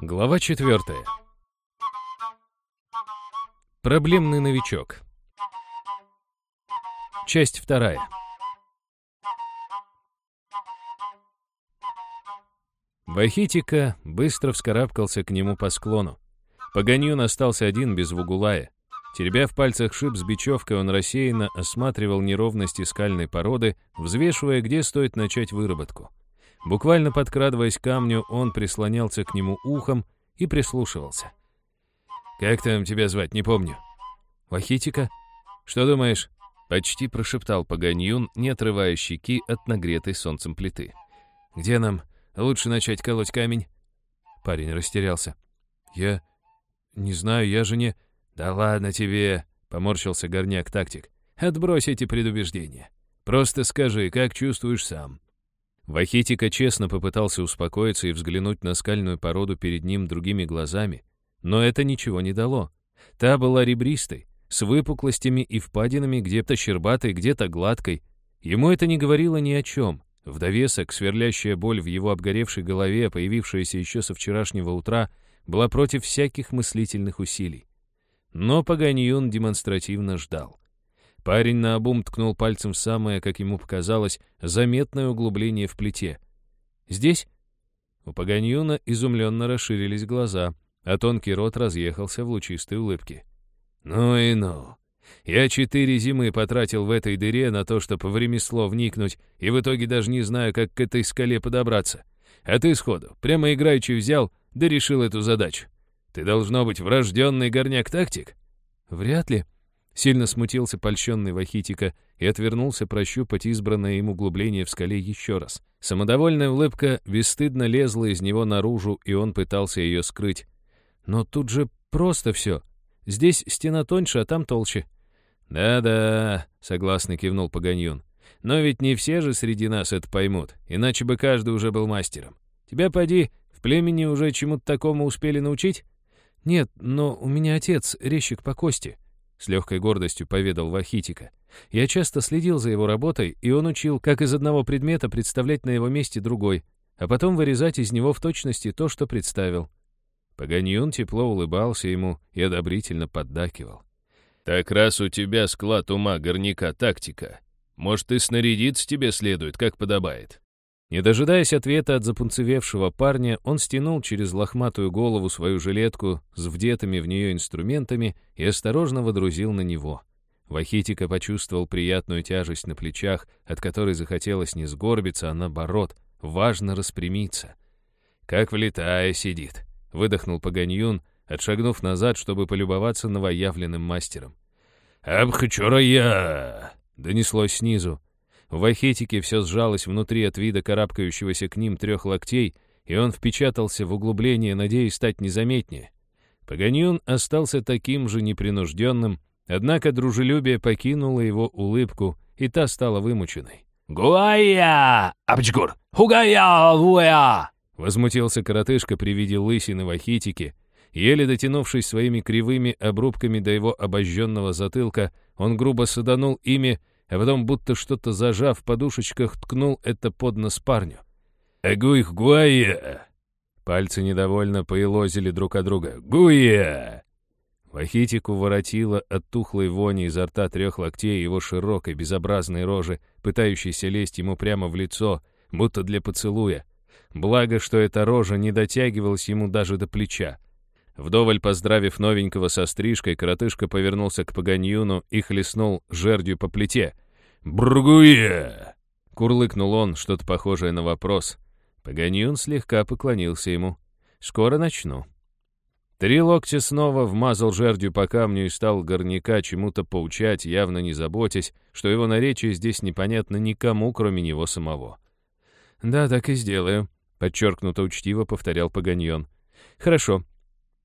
Глава четвертая. Проблемный новичок. Часть вторая. Вахитика быстро вскарабкался к нему по склону. Паганьон остался один без Вугулая. Теребя в пальцах шип с бечевкой, он рассеянно осматривал неровности скальной породы, взвешивая, где стоит начать выработку. Буквально подкрадываясь к камню, он прислонялся к нему ухом и прислушивался. «Как там тебя звать, не помню». «Вахитика? Что думаешь?» Почти прошептал Паганьюн, не отрывая щеки от нагретой солнцем плиты. «Где нам лучше начать колоть камень?» Парень растерялся. «Я не знаю, я же не...» «Да ладно тебе!» — поморщился горняк-тактик. «Отбрось эти предубеждения. Просто скажи, как чувствуешь сам. Вахитика честно попытался успокоиться и взглянуть на скальную породу перед ним другими глазами, но это ничего не дало. Та была ребристой, с выпуклостями и впадинами, где-то щербатой, где-то гладкой. Ему это не говорило ни о чем. В довесок сверлящая боль в его обгоревшей голове, появившаяся еще со вчерашнего утра, была против всяких мыслительных усилий. Но Паганьюн демонстративно ждал. Парень наобум ткнул пальцем в самое, как ему показалось, заметное углубление в плите. «Здесь?» У Паганьюна изумленно расширились глаза, а тонкий рот разъехался в лучистой улыбке. «Ну и ну! Я четыре зимы потратил в этой дыре на то, чтобы в ремесло вникнуть, и в итоге даже не знаю, как к этой скале подобраться. А ты сходу, прямо играючи взял, да решил эту задачу. Ты должно быть врожденный горняк-тактик?» «Вряд ли», Сильно смутился польщенный Вахитика и отвернулся прощупать избранное им углубление в скале еще раз. Самодовольная улыбка бесстыдно лезла из него наружу, и он пытался ее скрыть. Но тут же просто все. Здесь стена тоньше, а там толще. «Да-да», — согласно кивнул Паганьон. «Но ведь не все же среди нас это поймут, иначе бы каждый уже был мастером. Тебя, поди, в племени уже чему-то такому успели научить?» «Нет, но у меня отец, резчик по кости», с легкой гордостью поведал Вахитика. Я часто следил за его работой, и он учил, как из одного предмета представлять на его месте другой, а потом вырезать из него в точности то, что представил. Паганьон тепло улыбался ему и одобрительно поддакивал. «Так раз у тебя склад ума горняка тактика, может, и снарядиться тебе следует, как подобает». Не дожидаясь ответа от запунцевевшего парня, он стянул через лохматую голову свою жилетку с вдетыми в нее инструментами и осторожно водрузил на него. Вахитика почувствовал приятную тяжесть на плечах, от которой захотелось не сгорбиться, а наоборот, важно распрямиться. «Как влетая сидит», — выдохнул Паганьюн, отшагнув назад, чтобы полюбоваться новоявленным мастером. «Абхачурая!» — донеслось снизу. В Вахетике все сжалось внутри от вида карабкающегося к ним трех локтей, и он впечатался в углубление, надеясь стать незаметнее. Паганьон остался таким же непринужденным, однако дружелюбие покинуло его улыбку, и та стала вымученной. «Гуая! Абчгур! Хугая! Вуя!» Возмутился коротышка при виде лысины Вахитики. Еле дотянувшись своими кривыми обрубками до его обожженного затылка, он грубо саданул ими, а потом, будто что-то зажав в подушечках, ткнул это под нос парню. «Агуих гуая!» Пальцы недовольно поелозили друг от друга. «Гуя!» Вахитику воротило от тухлой вони изо рта трех локтей его широкой, безобразной рожи, пытающейся лезть ему прямо в лицо, будто для поцелуя. Благо, что эта рожа не дотягивалась ему даже до плеча. Вдоволь поздравив новенького со стрижкой, коротышка повернулся к Паганьюну и хлестнул жердью по плите. «Бргуе!» — курлыкнул он, что-то похожее на вопрос. Паганьюн слегка поклонился ему. «Скоро начну». Три локтя снова вмазал жердью по камню и стал горняка чему-то поучать, явно не заботясь, что его наречие здесь непонятно никому, кроме него самого. «Да, так и сделаю», — подчеркнуто учтиво повторял Паганьон. «Хорошо,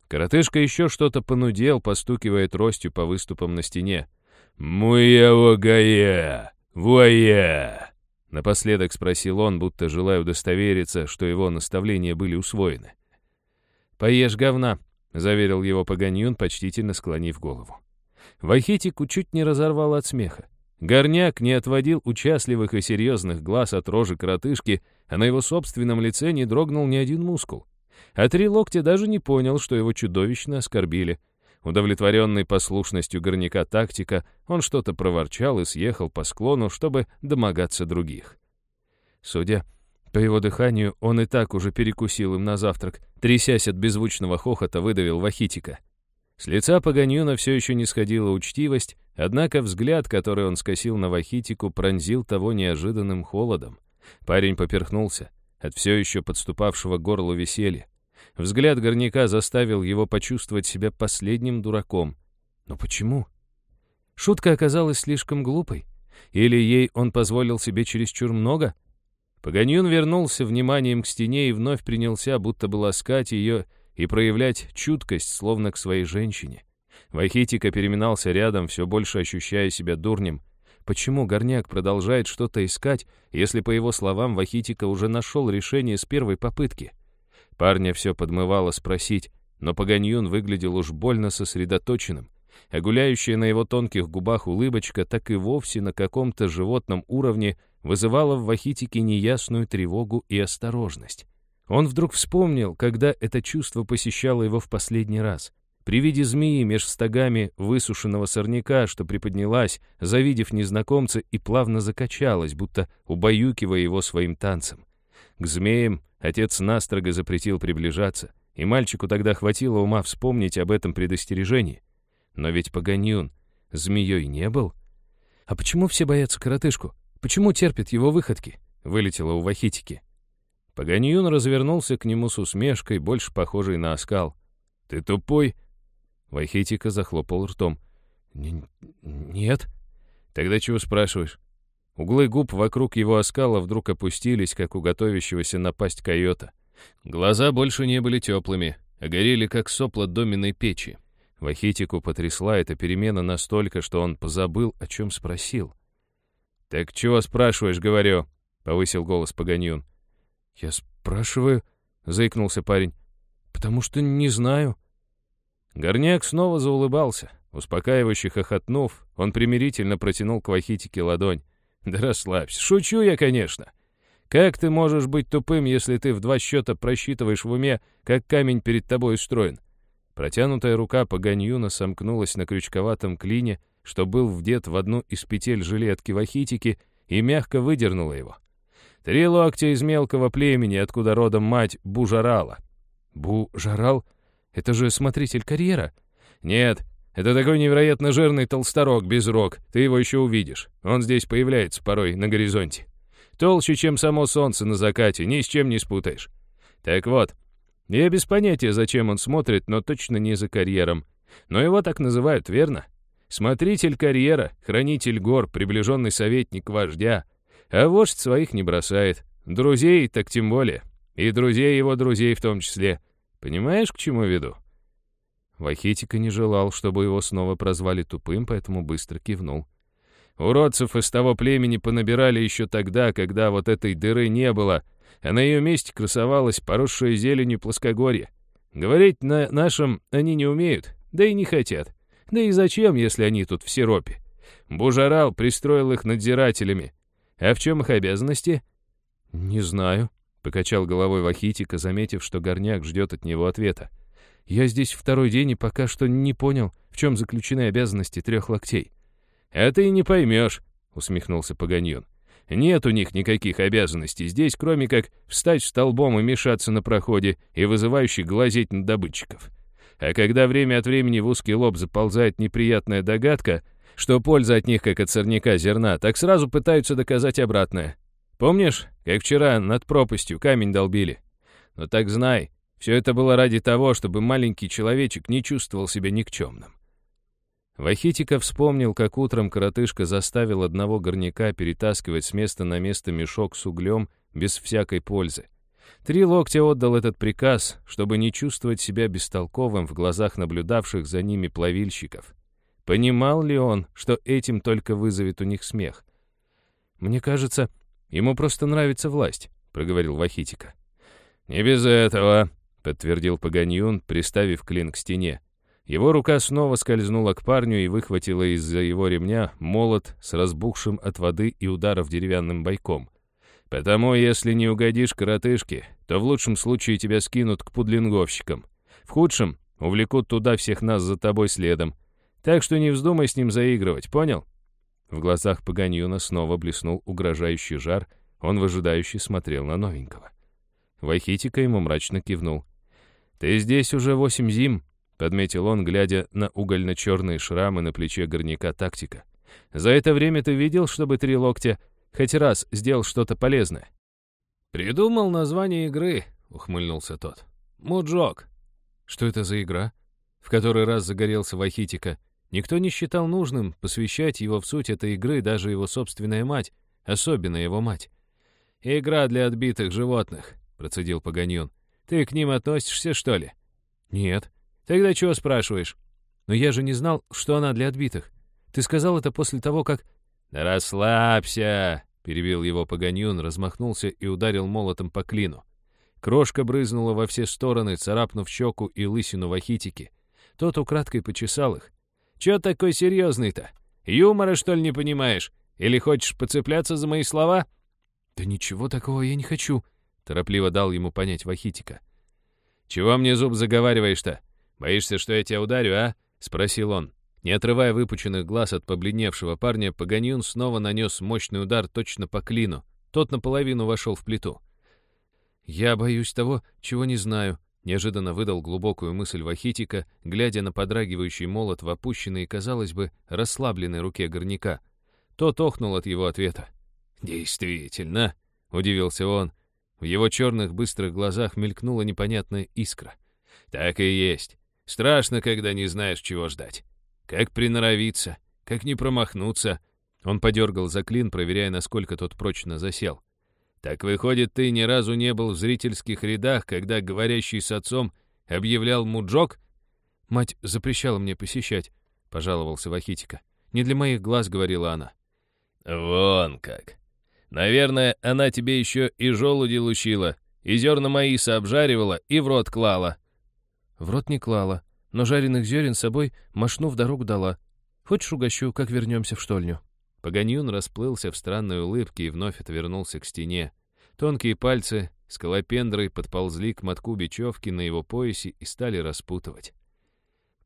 Коротышка еще что-то понудел, постукивая тростью по выступам на стене. «Муя-вагая! Вуая!» Напоследок спросил он, будто желая удостовериться, что его наставления были усвоены. «Поешь говна», — заверил его Паганьюн, почтительно склонив голову. Вахитику чуть не разорвал от смеха. Горняк не отводил участливых и серьезных глаз от рожи коротышки, а на его собственном лице не дрогнул ни один мускул. А три локтя даже не понял, что его чудовищно оскорбили. Удовлетворенный послушностью горняка тактика, он что-то проворчал и съехал по склону, чтобы домогаться других. Судя по его дыханию, он и так уже перекусил им на завтрак. Трясясь от беззвучного хохота, выдавил Вахитика. С лица Паганьюна все еще не сходила учтивость, однако взгляд, который он скосил на Вахитику, пронзил того неожиданным холодом. Парень поперхнулся от все еще подступавшего горлу веселья. Взгляд горняка заставил его почувствовать себя последним дураком. Но почему? Шутка оказалась слишком глупой. Или ей он позволил себе чересчур много? Паганьюн вернулся вниманием к стене и вновь принялся, будто бы ласкать ее и проявлять чуткость, словно к своей женщине. Вахитика переминался рядом, все больше ощущая себя дурнем. Почему Горняк продолжает что-то искать, если, по его словам, Вахитика уже нашел решение с первой попытки? Парня все подмывало спросить, но Паганьюн выглядел уж больно сосредоточенным, а гуляющая на его тонких губах улыбочка так и вовсе на каком-то животном уровне вызывала в Вахитике неясную тревогу и осторожность. Он вдруг вспомнил, когда это чувство посещало его в последний раз. При виде змеи меж стогами высушенного сорняка, что приподнялась, завидев незнакомца, и плавно закачалась, будто убаюкивая его своим танцем. К змеям отец настрого запретил приближаться, и мальчику тогда хватило ума вспомнить об этом предостережении. Но ведь Паганьюн змеей не был. «А почему все боятся коротышку? Почему терпят его выходки?» — вылетело у Вахитики. Паганьюн развернулся к нему с усмешкой, больше похожей на оскал. «Ты тупой?» Вахитика захлопал ртом. «Нет». «Тогда чего спрашиваешь?» Углы губ вокруг его оскала вдруг опустились, как у готовящегося напасть койота. Глаза больше не были теплыми, а горели, как сопла доменной печи. Вахитику потрясла эта перемена настолько, что он позабыл, о чем спросил. «Так чего спрашиваешь, говорю?» — повысил голос Паганьюн. «Я спрашиваю», — заикнулся парень, — «потому что не знаю». Горняк снова заулыбался. Успокаивающе хохотнув, он примирительно протянул к Вахитике ладонь. Да расслабься. Шучу я, конечно. Как ты можешь быть тупым, если ты в два счета просчитываешь в уме, как камень перед тобой устроен? Протянутая рука Паганьюна сомкнулась на крючковатом клине, что был вдет в одну из петель жилетки Вахитики, и мягко выдернула его. Три локтя из мелкого племени, откуда родом мать Бужарала. Бужарал? Это же смотритель карьера? Нет, это такой невероятно жирный толсторог без рог. Ты его еще увидишь. Он здесь появляется порой на горизонте. Толще, чем само солнце на закате, ни с чем не спутаешь. Так вот, я без понятия, зачем он смотрит, но точно не за карьером. Но его так называют, верно? Смотритель карьера, хранитель гор, приближенный советник вождя. А вождь своих не бросает. Друзей так тем более. И друзей его друзей в том числе. Понимаешь, к чему веду? Вахитика не желал, чтобы его снова прозвали тупым, поэтому быстро кивнул. Уродцев из того племени понабирали еще тогда, когда вот этой дыры не было, а на ее месте красовалась поросшая зеленью плоскогорье. Говорить на нашем они не умеют, да и не хотят. Да и зачем, если они тут в сиропе? Бужарал пристроил их надзирателями. А в чем их обязанности? «Не знаю», — покачал головой Вахитика, заметив, что горняк ждет от него ответа. Я здесь второй день и пока что не понял, в чем заключены обязанности трех локтей». «Это и не поймешь», — усмехнулся Паганьон. «Нет у них никаких обязанностей здесь, кроме как встать столбом и мешаться на проходе и вызывающе глазеть на добытчиков. А когда время от времени в узкий лоб заползает неприятная догадка, что польза от них как от сорняка зерна, так сразу пытаются доказать обратное. Помнишь, как вчера над пропастью камень долбили? Но так знай, все это было ради того, чтобы маленький человечек не чувствовал себя никчемным. Вахитика вспомнил, как утром коротышка заставил одного горняка перетаскивать с места на место мешок с углем без всякой пользы. Три локтя отдал этот приказ, чтобы не чувствовать себя бестолковым в глазах наблюдавших за ними плавильщиков. Понимал ли он, что этим только вызовет у них смех? «Мне кажется, ему просто нравится власть», — проговорил Вахитика. «Не без этого», — подтвердил Паганьюн, приставив клин к стене. Его рука снова скользнула к парню и выхватила из-за его ремня молот с разбухшим от воды и ударов деревянным бойком. «Потому, если не угодишь коротышке, то в лучшем случае тебя скинут к пудлинговщикам. В худшем увлекут туда всех нас за тобой следом. Так что не вздумай с ним заигрывать, понял?» В глазах Паганьона снова блеснул угрожающий жар, он выжидающе смотрел на новенького. Вайхитика ему мрачно кивнул. «Ты здесь уже восемь зим», — подметил он, глядя на угольно-черные шрамы на плече горняка тактика. «За это время ты видел, чтобы три локтя хоть раз сделал что-то полезное?» «Придумал название игры», — ухмыльнулся тот. «Муджок». «Что это за игра?» В который раз загорелся Вахитика. Никто не считал нужным посвящать его в суть этой игры, даже его собственная мать, особенно его мать. «Игра для отбитых животных», — процедил Паганьон. «Ты к ним относишься, что ли?» «Нет». «Тогда чего спрашиваешь?» «Но я же не знал, что она для отбитых. Ты сказал это после того, как...» «Да расслабься!» — перебил его Паганьон, размахнулся и ударил молотом по клину. Крошка брызнула во все стороны, царапнув щеку и лысину Вахитики. Тот украдкой почесал их. «Чё такой серьезный-то? Юмора, что ли, не понимаешь? Или хочешь поцепляться за мои слова?» «Да ничего такого я не хочу», — торопливо дал ему понять Вахитика. «Чего мне зуб заговариваешь-то? Боишься, что я тебя ударю, а?» — спросил он. Не отрывая выпученных глаз от побледневшего парня, Паганьюн снова нанес мощный удар точно по клину. Тот наполовину вошел в плиту. «Я боюсь того, чего не знаю», — неожиданно выдал глубокую мысль Вахитика, глядя на подрагивающий молот в опущенной, казалось бы, расслабленной руке горняка. Тот охнул от его ответа. «Действительно», — удивился он. В его черных быстрых глазах мелькнула непонятная искра. «Так и есть. Страшно, когда не знаешь, чего ждать. Как приноровиться, как не промахнуться». Он подергал за клин, проверяя, насколько тот прочно засел. «Так выходит, ты ни разу не был в зрительских рядах, когда говорящий с отцом объявлял муджок?» «Мать запрещала мне посещать», — пожаловался Вахитика. «Не для моих глаз», — говорила она. «Вон как. Наверное, она тебе еще и желуди лучила, и зерна маиса обжаривала, и в рот клала». «В рот не клала, но жареных зерен с собой машну в дорогу дала. Хочешь угощу, как вернемся в штольню?» Паганьюн расплылся в странной улыбке и вновь отвернулся к стене. Тонкие пальцы скалопендрой подползли к мотку бечевки на его поясе и стали распутывать.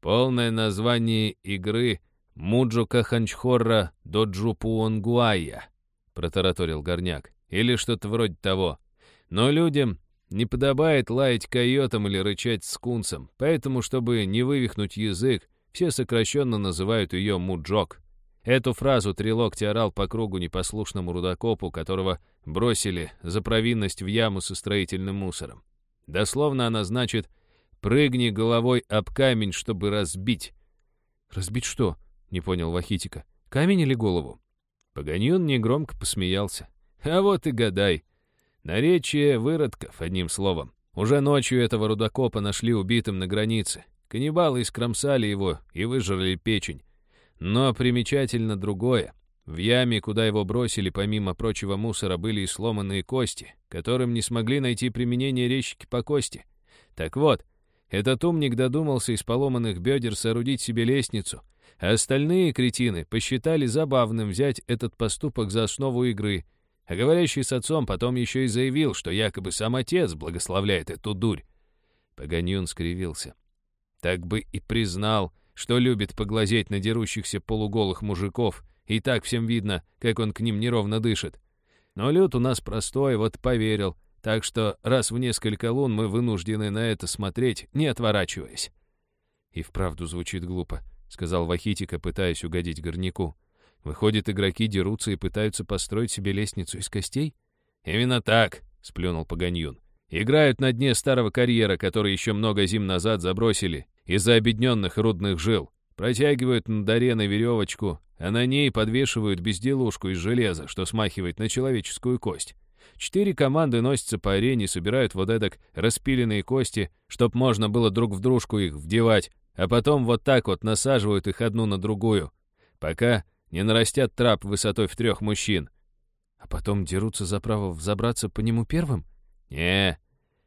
Полное название игры «Муджука Ханчхорра Доджупуонгуая», — протараторил горняк, или что-то вроде того. Но людям не подобает лаять койотом или рычать скунсом, поэтому, чтобы не вывихнуть язык, все сокращенно называют ее «муджок». Эту фразу Трилокти орал по кругу непослушному рудокопу, которого бросили за провинность в яму со строительным мусором. Дословно она значит «прыгни головой об камень, чтобы разбить». «Разбить что?» — не понял Вахитика. «Камень или голову?» Паганьон негромко посмеялся. «А вот и гадай. Наречие выродков, одним словом. Уже ночью этого рудокопа нашли убитым на границе. Каннибалы искромсали его и выжрали печень. Но примечательно другое. В яме, куда его бросили, помимо прочего мусора, были и сломанные кости, которым не смогли найти применение резчики по кости. Так вот, этот умник додумался из поломанных бедер соорудить себе лестницу, остальные кретины посчитали забавным взять этот поступок за основу игры, а говорящий с отцом потом еще и заявил, что якобы сам отец благословляет эту дурь. Паганьон скривился. Так бы и признал, что любит поглазеть на дерущихся полуголых мужиков, и так всем видно, как он к ним неровно дышит. Но люд у нас простой, вот поверил, так что раз в несколько лун мы вынуждены на это смотреть, не отворачиваясь. «И вправду звучит глупо», — сказал Вахитика, пытаясь угодить горняку. «Выходит, игроки дерутся и пытаются построить себе лестницу из костей?» «Именно так», — сплюнул Паганьюн. «Играют на дне старого карьера, который еще много зим назад забросили, из-за обедненных рудных жил. Протягивают над ареной веревочку, а на ней подвешивают безделушку из железа, что смахивает на человеческую кость. Четыре команды носятся по арене, собирают вот эдак распиленные кости, чтоб можно было друг в дружку их вдевать, а потом вот так вот насаживают их одну на другую, пока не нарастят трап высотой в трех мужчин. А потом дерутся за право взобраться по нему первым? Не,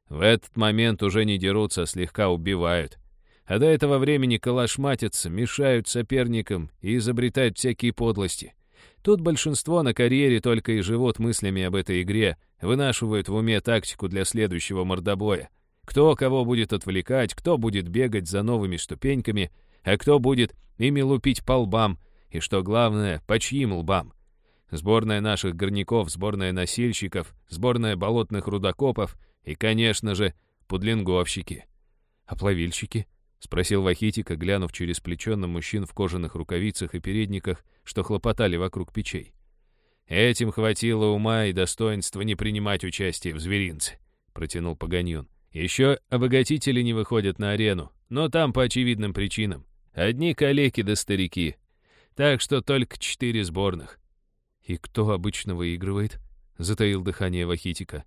в этот момент уже не дерутся, а слегка убивают а до этого времени калашматятся, мешают соперникам и изобретают всякие подлости. Тут большинство на карьере только и живут мыслями об этой игре, вынашивают в уме тактику для следующего мордобоя. Кто кого будет отвлекать, кто будет бегать за новыми ступеньками, а кто будет ими лупить по лбам, и, что главное, по чьим лбам. Сборная наших горняков, сборная носильщиков, сборная болотных рудокопов и, конечно же, пудлинговщики. А плавильщики? — спросил Вахитика, глянув через плечо на мужчин в кожаных рукавицах и передниках, что хлопотали вокруг печей. «Этим хватило ума и достоинства не принимать участие в зверинце», — протянул Паганьон. «Еще обогатители не выходят на арену, но там по очевидным причинам. Одни калеки да старики. Так что только четыре сборных». «И кто обычно выигрывает?» — затаил дыхание Вахитика.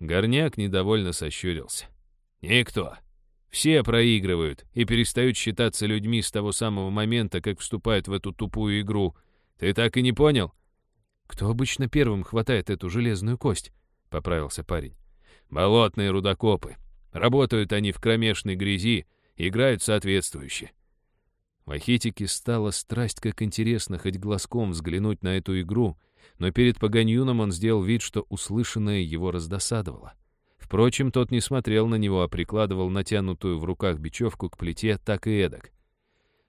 Горняк недовольно сощурился. «Никто. Все проигрывают и перестают считаться людьми с того самого момента, как вступают в эту тупую игру. Ты так и не понял?» «Кто обычно первым хватает эту железную кость?» — поправился парень. «Болотные рудокопы. Работают они в кромешной грязи, играют соответствующе». Вахитике стало страсть как интересно хоть глазком взглянуть на эту игру, но перед Паганьюном он сделал вид, что услышанное его раздосадовало. Впрочем, тот не смотрел на него, а прикладывал натянутую в руках бечевку к плите так и эдак.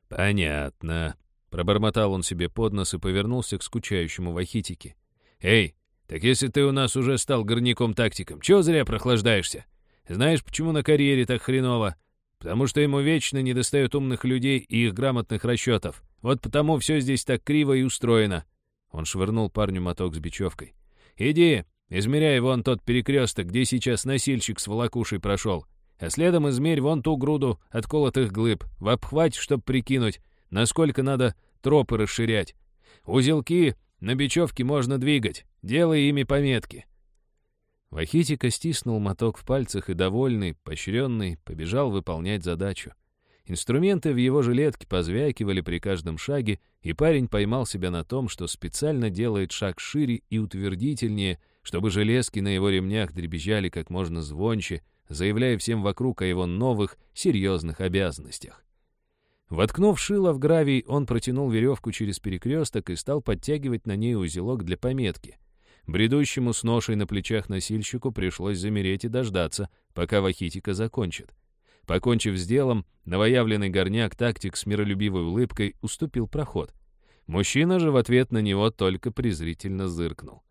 «Понятно», Пробормотал он себе под нос и повернулся к скучающему Вахитике. «Эй, так если ты у нас уже стал горняком-тактиком, чего зря прохлаждаешься? Знаешь, почему на карьере так хреново? Потому что ему вечно недостает умных людей и их грамотных расчетов. Вот потому все здесь так криво и устроено». Он швырнул парню моток с бечевкой. «Иди, измеряй вон тот перекресток, где сейчас носильщик с волокушей прошел. А следом измерь вон ту груду отколотых глыб, в обхвате, чтоб прикинуть, насколько надо тропы расширять. Узелки на бечевке можно двигать, делая ими пометки. Вахитика стиснул моток в пальцах и, довольный, поощренный, побежал выполнять задачу. Инструменты в его жилетке позвякивали при каждом шаге, и парень поймал себя на том, что специально делает шаг шире и утвердительнее, чтобы железки на его ремнях дребезжали как можно звонче, заявляя всем вокруг о его новых, серьезных обязанностях. Воткнув шило в гравий, он протянул веревку через перекресток и стал подтягивать на ней узелок для пометки. Бредущему с ношей на плечах носильщику пришлось замереть и дождаться, пока Вахитика закончит. Покончив с делом, новоявленный горняк тактик с миролюбивой улыбкой уступил проход. Мужчина же в ответ на него только презрительно зыркнул.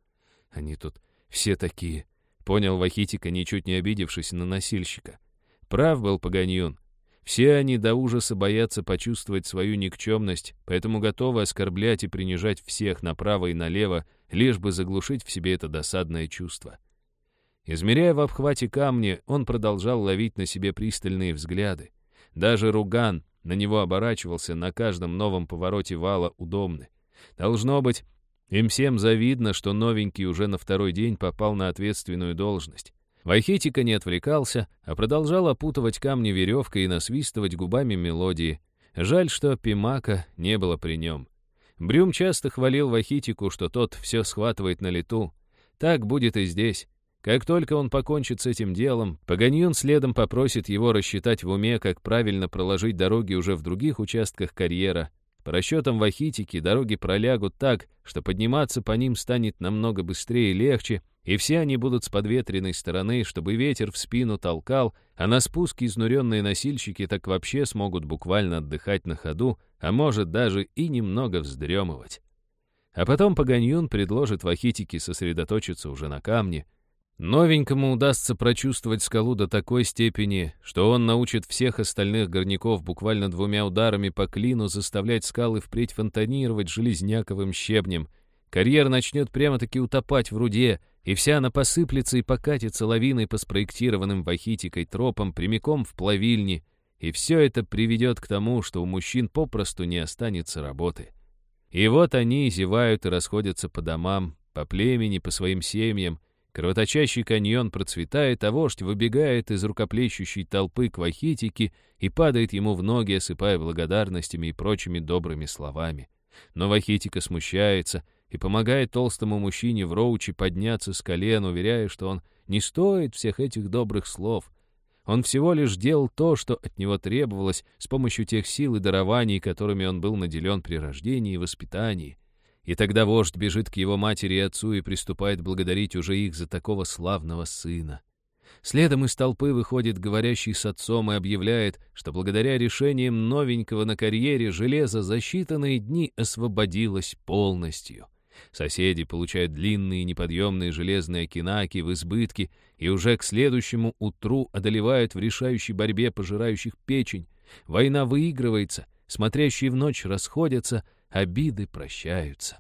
«Они тут все такие», — понял Вахитика, ничуть не обидевшись на носильщика. Прав был Паганьон. Все они до ужаса боятся почувствовать свою никчемность, поэтому готовы оскорблять и принижать всех направо и налево, лишь бы заглушить в себе это досадное чувство. Измеряя в обхвате камни, он продолжал ловить на себе пристальные взгляды. Даже Руган на него оборачивался на каждом новом повороте вала удобно. Должно быть, им всем завидно, что новенький уже на второй день попал на ответственную должность. Вайхетика не отвлекался, а продолжал опутывать камни веревкой и насвистывать губами мелодии. Жаль, что Пимака не было при нем. Брюм часто хвалил Вахитику, что тот все схватывает на лету. Так будет и здесь. Как только он покончит с этим делом, Паганьон следом попросит его рассчитать в уме, как правильно проложить дороги уже в других участках карьера. По расчетам Вахитики, дороги пролягут так, что подниматься по ним станет намного быстрее и легче, и все они будут с подветренной стороны, чтобы ветер в спину толкал, а на спуске изнуренные носильщики так вообще смогут буквально отдыхать на ходу, а может даже и немного вздремывать. А потом Паганьюн предложит Вахитике сосредоточиться уже на камне. Новенькому удастся прочувствовать скалу до такой степени, что он научит всех остальных горняков буквально двумя ударами по клину заставлять скалы впредь фонтанировать железняковым щебнем. Карьер начнет прямо-таки утопать в руде, и вся она посыплется и покатится лавиной по спроектированным вахитикой тропам прямиком в плавильни, и все это приведет к тому, что у мужчин попросту не останется работы. И вот они зевают и расходятся по домам, по племени, по своим семьям, Кровоточащий каньон процветает, а вождь выбегает из рукоплещущей толпы к Вахитике и падает ему в ноги, осыпая благодарностями и прочими добрыми словами. Но Вахитика смущается — и помогает толстому мужчине в роуче подняться с колен, уверяя, что он не стоит всех этих добрых слов. Он всего лишь делал то, что от него требовалось с помощью тех сил и дарований, которыми он был наделен при рождении и воспитании. И тогда вождь бежит к его матери и отцу и приступает благодарить уже их за такого славного сына. Следом из толпы выходит говорящий с отцом и объявляет, что благодаря решениям новенького на карьере железо за считанные дни освободилось полностью. Соседи получают длинные неподъемные железные окинаки в избытке и уже к следующему утру одолевают в решающей борьбе пожирающих печень. Война выигрывается, смотрящие в ночь расходятся, обиды прощаются.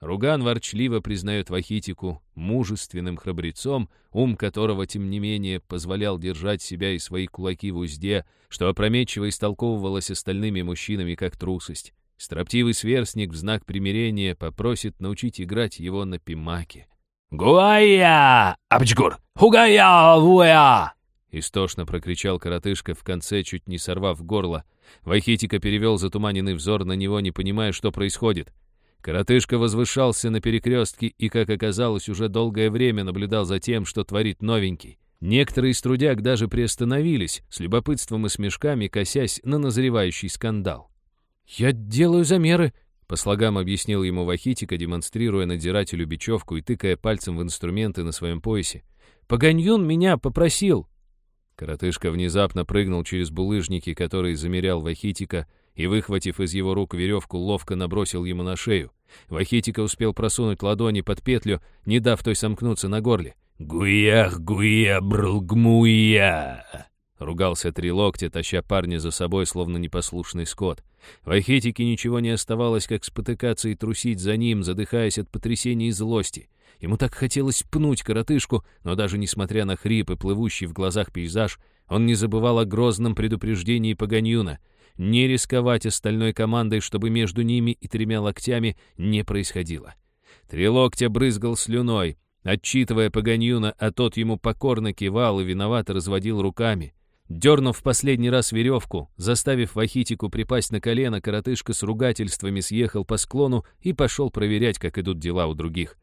Руган ворчливо признает Вахитику мужественным храбрецом, ум которого, тем не менее, позволял держать себя и свои кулаки в узде, что опрометчиво истолковывалось остальными мужчинами как трусость. Строптивый сверстник в знак примирения попросит научить играть его на пимаке. «Гуая! Апчгур! Хугая! Вуя!» Истошно прокричал коротышка в конце, чуть не сорвав горло. Вахитика перевел затуманенный взор на него, не понимая, что происходит. Коротышка возвышался на перекрестке и, как оказалось, уже долгое время наблюдал за тем, что творит новенький. Некоторые из трудяг даже приостановились, с любопытством и смешками косясь на назревающий скандал. «Я делаю замеры», — по слогам объяснил ему Вахитика, демонстрируя надзирателю бечевку и тыкая пальцем в инструменты на своем поясе. «Паганьон меня попросил». Коротышка внезапно прыгнул через булыжники, которые замерял Вахитика, и, выхватив из его рук веревку, ловко набросил ему на шею. Вахитика успел просунуть ладони под петлю, не дав той сомкнуться на горле. «Гуях, гуя, брлгмуя!» Ругался три локтя, таща парня за собой, словно непослушный скот. Вахитике ничего не оставалось, как спотыкаться и трусить за ним, задыхаясь от потрясения и злости. Ему так хотелось пнуть коротышку, но даже несмотря на хрип и плывущий в глазах пейзаж, он не забывал о грозном предупреждении Паганьюна — не рисковать остальной командой, чтобы между ними и тремя локтями не происходило. Три локтя брызгал слюной, отчитывая Паганьюна, а тот ему покорно кивал и виновато разводил руками. Дернув в последний раз веревку, заставив Вахитику припасть на колено, коротышка с ругательствами съехал по склону и пошел проверять, как идут дела у других.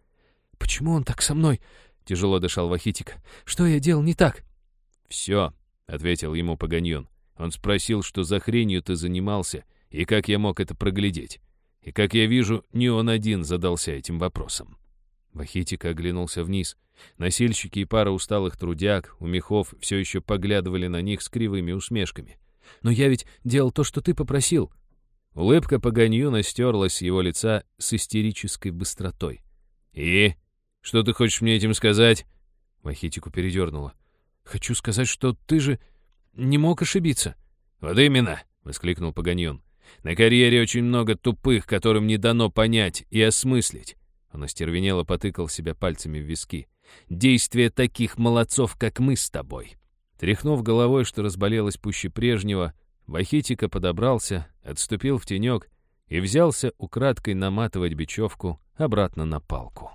«Почему он так со мной?» — тяжело дышал Вахитик. «Что я делал не так?» «Все», — ответил ему Паганьон. Он спросил, что за хренью ты занимался, и как я мог это проглядеть. И, как я вижу, не он один задался этим вопросом. Вахитик оглянулся вниз. Носильщики и пара усталых трудяг у мехов все еще поглядывали на них с кривыми усмешками. «Но я ведь делал то, что ты попросил». Улыбка Паганьюна стерлась с его лица с истерической быстротой. «И? Что ты хочешь мне этим сказать?» Вахитику передернуло. «Хочу сказать, что ты же не мог ошибиться». «Вот именно!» — воскликнул Паганьон. «На карьере очень много тупых, которым не дано понять и осмыслить». Он остервенело потыкал себя пальцами в виски. «Действия таких молодцов, как мы с тобой». Тряхнув головой, что разболелась пуще прежнего, Вахитика подобрался, отступил в тенек и взялся украдкой наматывать бечевку обратно на палку.